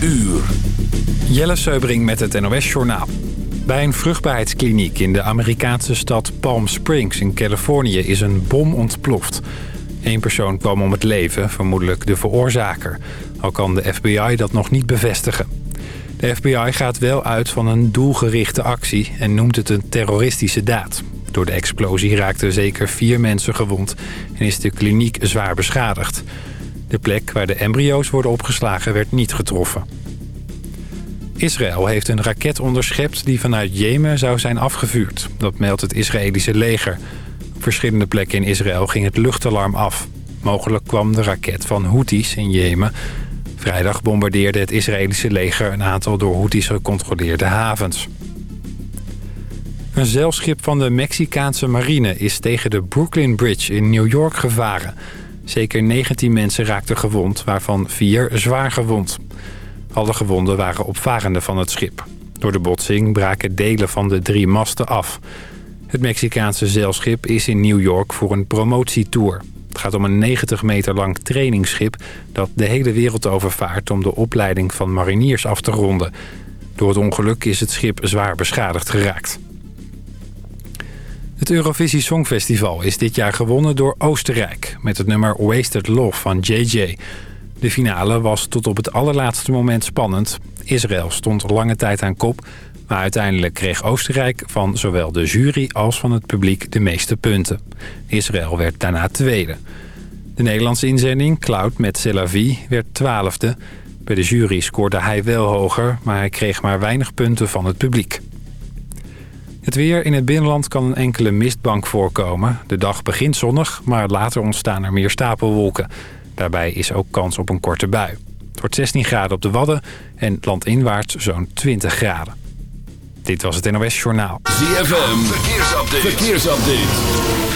uur. Jelle Seubring met het NOS Journaal. Bij een vruchtbaarheidskliniek in de Amerikaanse stad Palm Springs in Californië is een bom ontploft. Eén persoon kwam om het leven, vermoedelijk de veroorzaker. Al kan de FBI dat nog niet bevestigen. De FBI gaat wel uit van een doelgerichte actie en noemt het een terroristische daad. Door de explosie raakten zeker vier mensen gewond en is de kliniek zwaar beschadigd. De plek waar de embryo's worden opgeslagen werd niet getroffen. Israël heeft een raket onderschept die vanuit Jemen zou zijn afgevuurd. Dat meldt het Israëlische leger. Op verschillende plekken in Israël ging het luchtalarm af. Mogelijk kwam de raket van Houthis in Jemen. Vrijdag bombardeerde het Israëlische leger een aantal door Houthis gecontroleerde havens. Een zeilschip van de Mexicaanse marine is tegen de Brooklyn Bridge in New York gevaren. Zeker 19 mensen raakten gewond, waarvan vier zwaar gewond. Alle gewonden waren opvarenden van het schip. Door de botsing braken delen van de drie masten af. Het Mexicaanse zeilschip is in New York voor een promotietour. Het gaat om een 90 meter lang trainingsschip dat de hele wereld overvaart om de opleiding van mariniers af te ronden. Door het ongeluk is het schip zwaar beschadigd geraakt. Het Eurovisie Songfestival is dit jaar gewonnen door Oostenrijk... met het nummer Wasted Love van JJ. De finale was tot op het allerlaatste moment spannend. Israël stond lange tijd aan kop... maar uiteindelijk kreeg Oostenrijk van zowel de jury als van het publiek de meeste punten. Israël werd daarna tweede. De Nederlandse inzending, Cloud met Selavi, werd twaalfde. Bij de jury scoorde hij wel hoger... maar hij kreeg maar weinig punten van het publiek. Het weer in het binnenland kan een enkele mistbank voorkomen. De dag begint zonnig, maar later ontstaan er meer stapelwolken. Daarbij is ook kans op een korte bui. Het wordt 16 graden op de Wadden en landinwaarts zo'n 20 graden. Dit was het NOS Journaal. ZFM, verkeersupdate. verkeersupdate.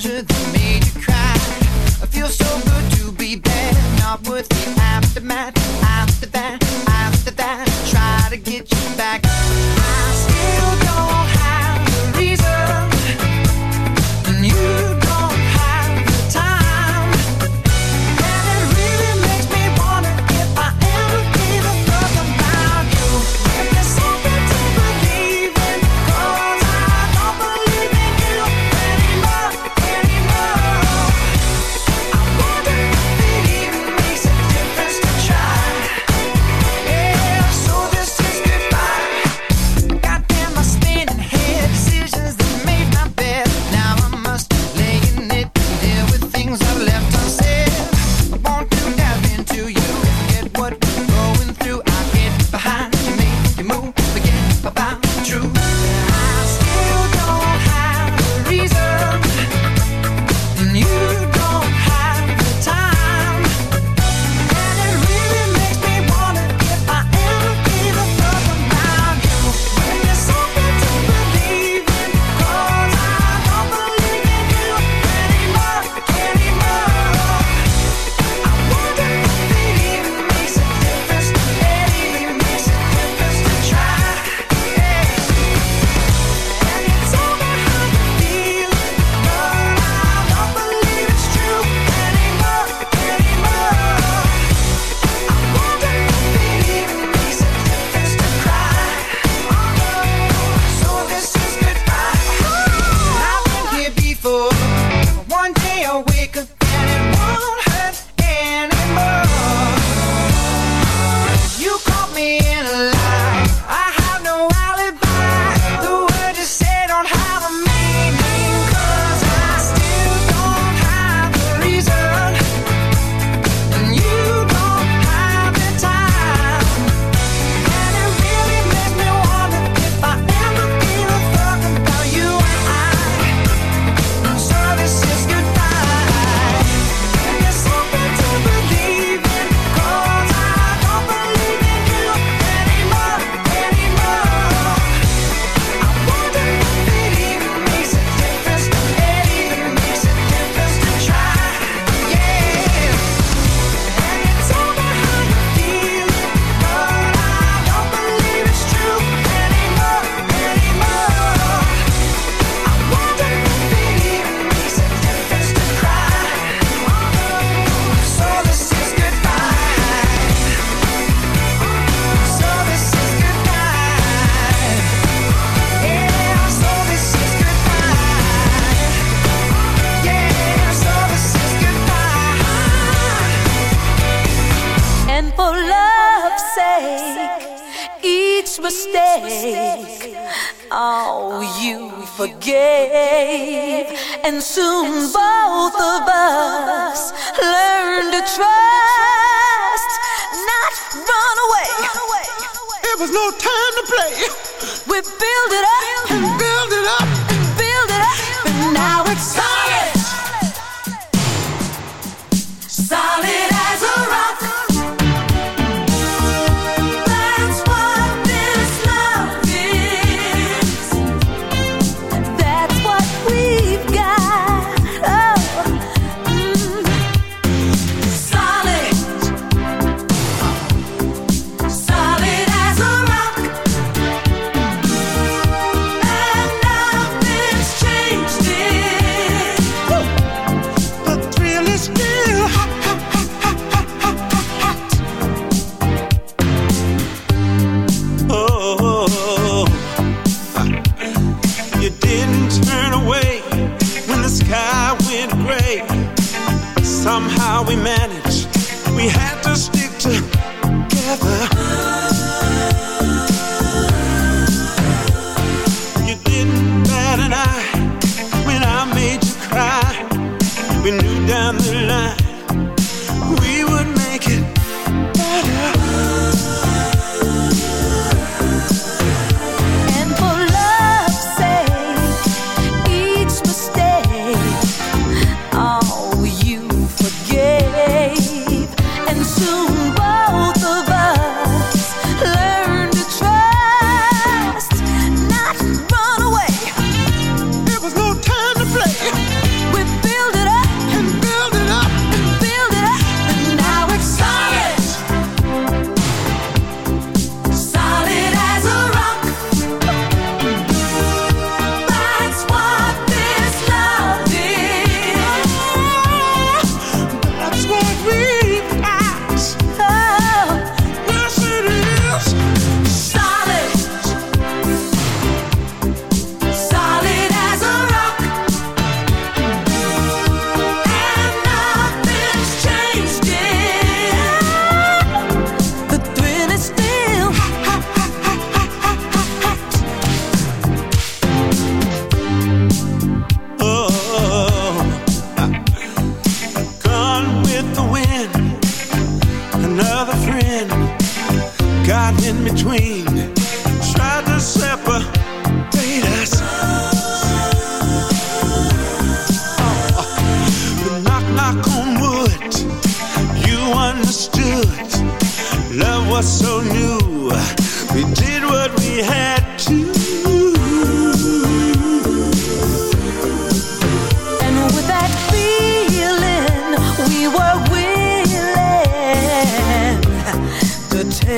Pleasure that made you cry. I feel so good to be bad, not worth the aftermath. After that, after that, try to get you back.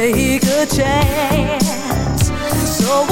Take a chance. So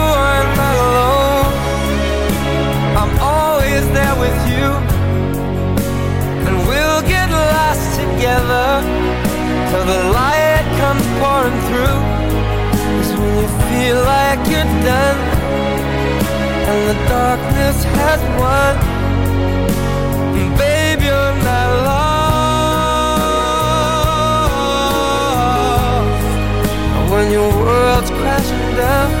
like you're done and the darkness has won, And babe, you're not lost. When your world's crashing down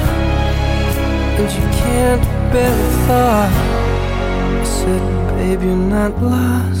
and you can't bear the thought, I said, babe, you're not lost.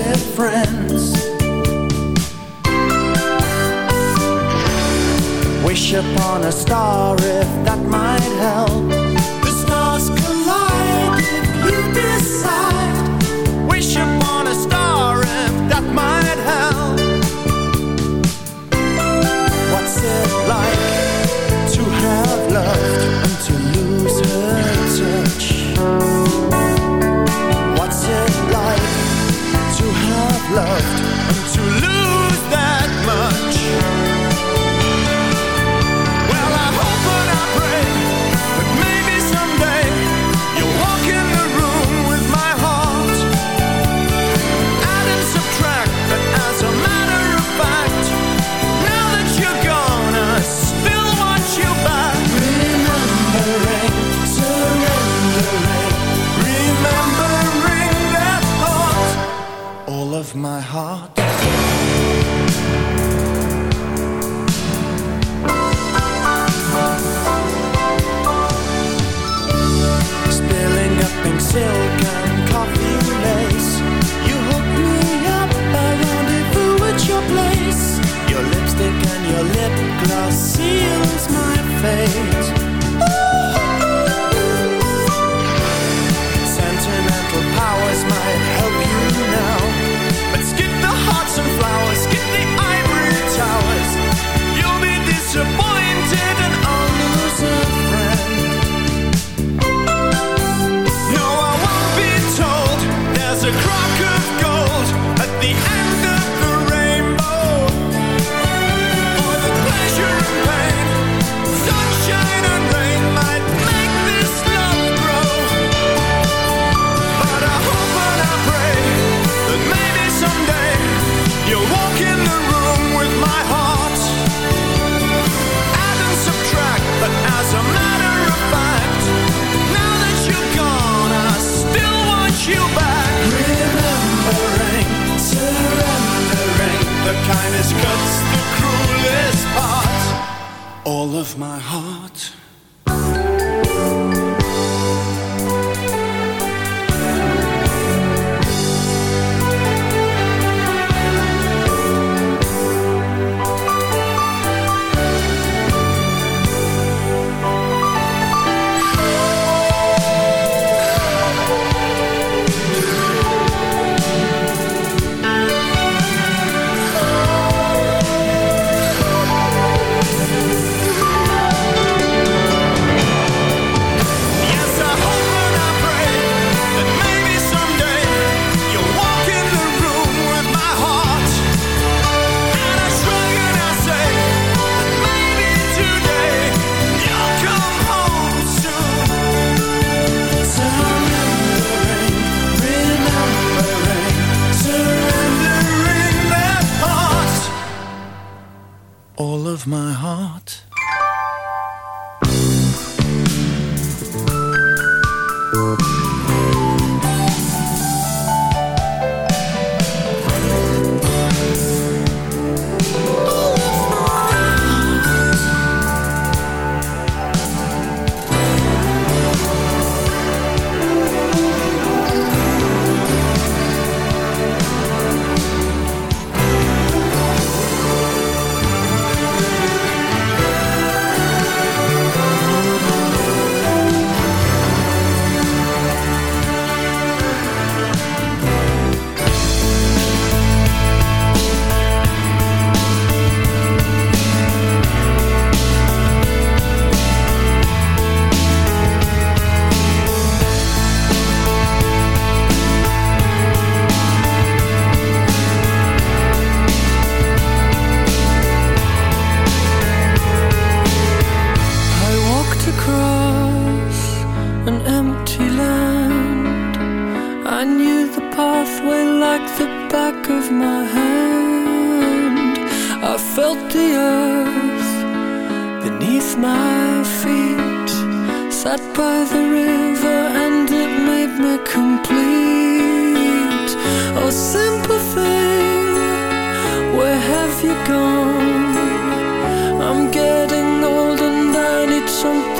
We're friends. Wish upon a star if that might help. my feet Sat by the river and it made me complete Oh simple thing, where have you gone? I'm getting old and I need something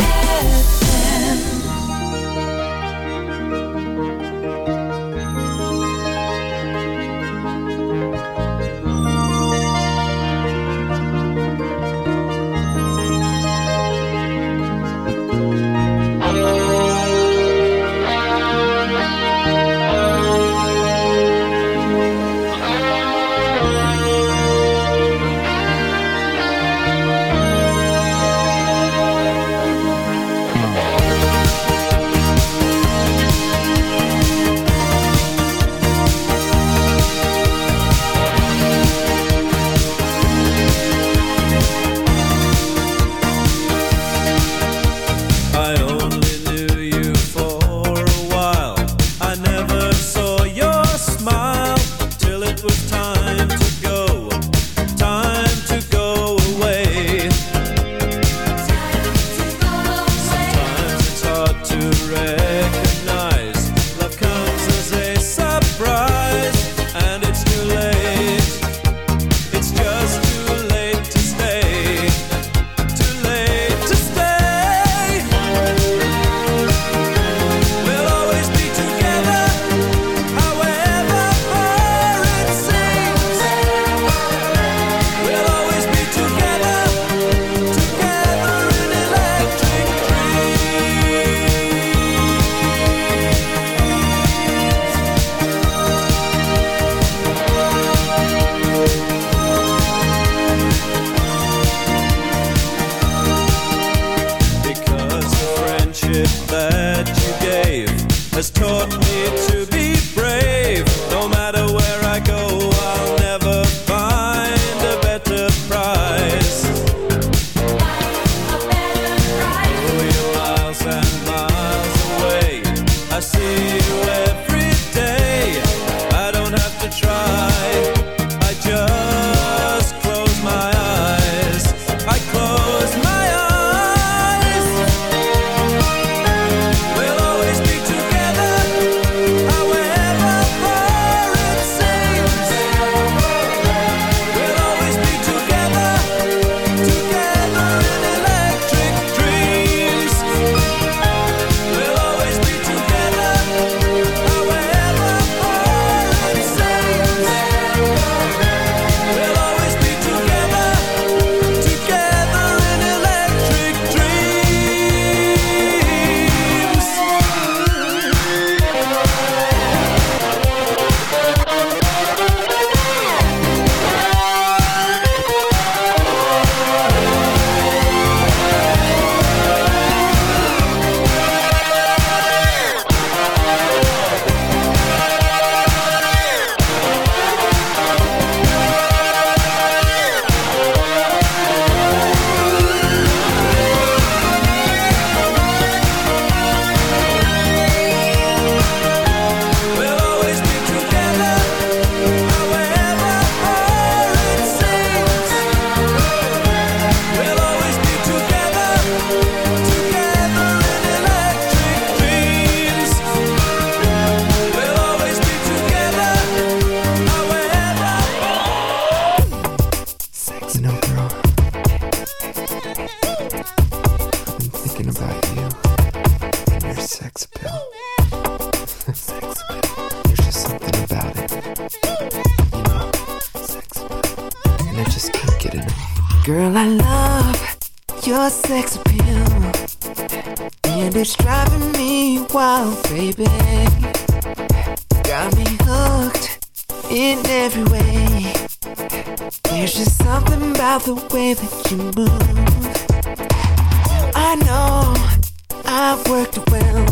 I've worked well.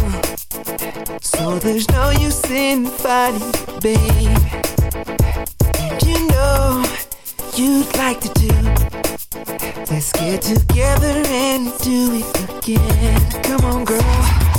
So there's no use in fighting, babe. And you know you'd like to do. Let's get together and do it again. Come on, girl.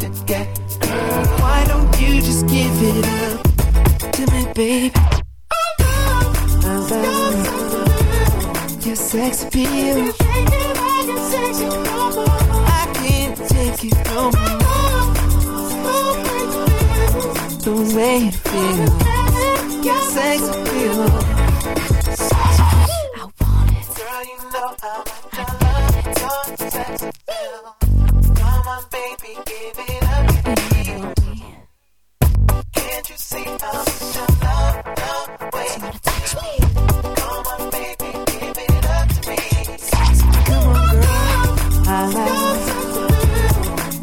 Hard to get. Girl, why don't you just give it up to me, baby? I love your sex appeal. I can't take it no more. The way it feels, your sex appeal. I want it, Girl, you know how much I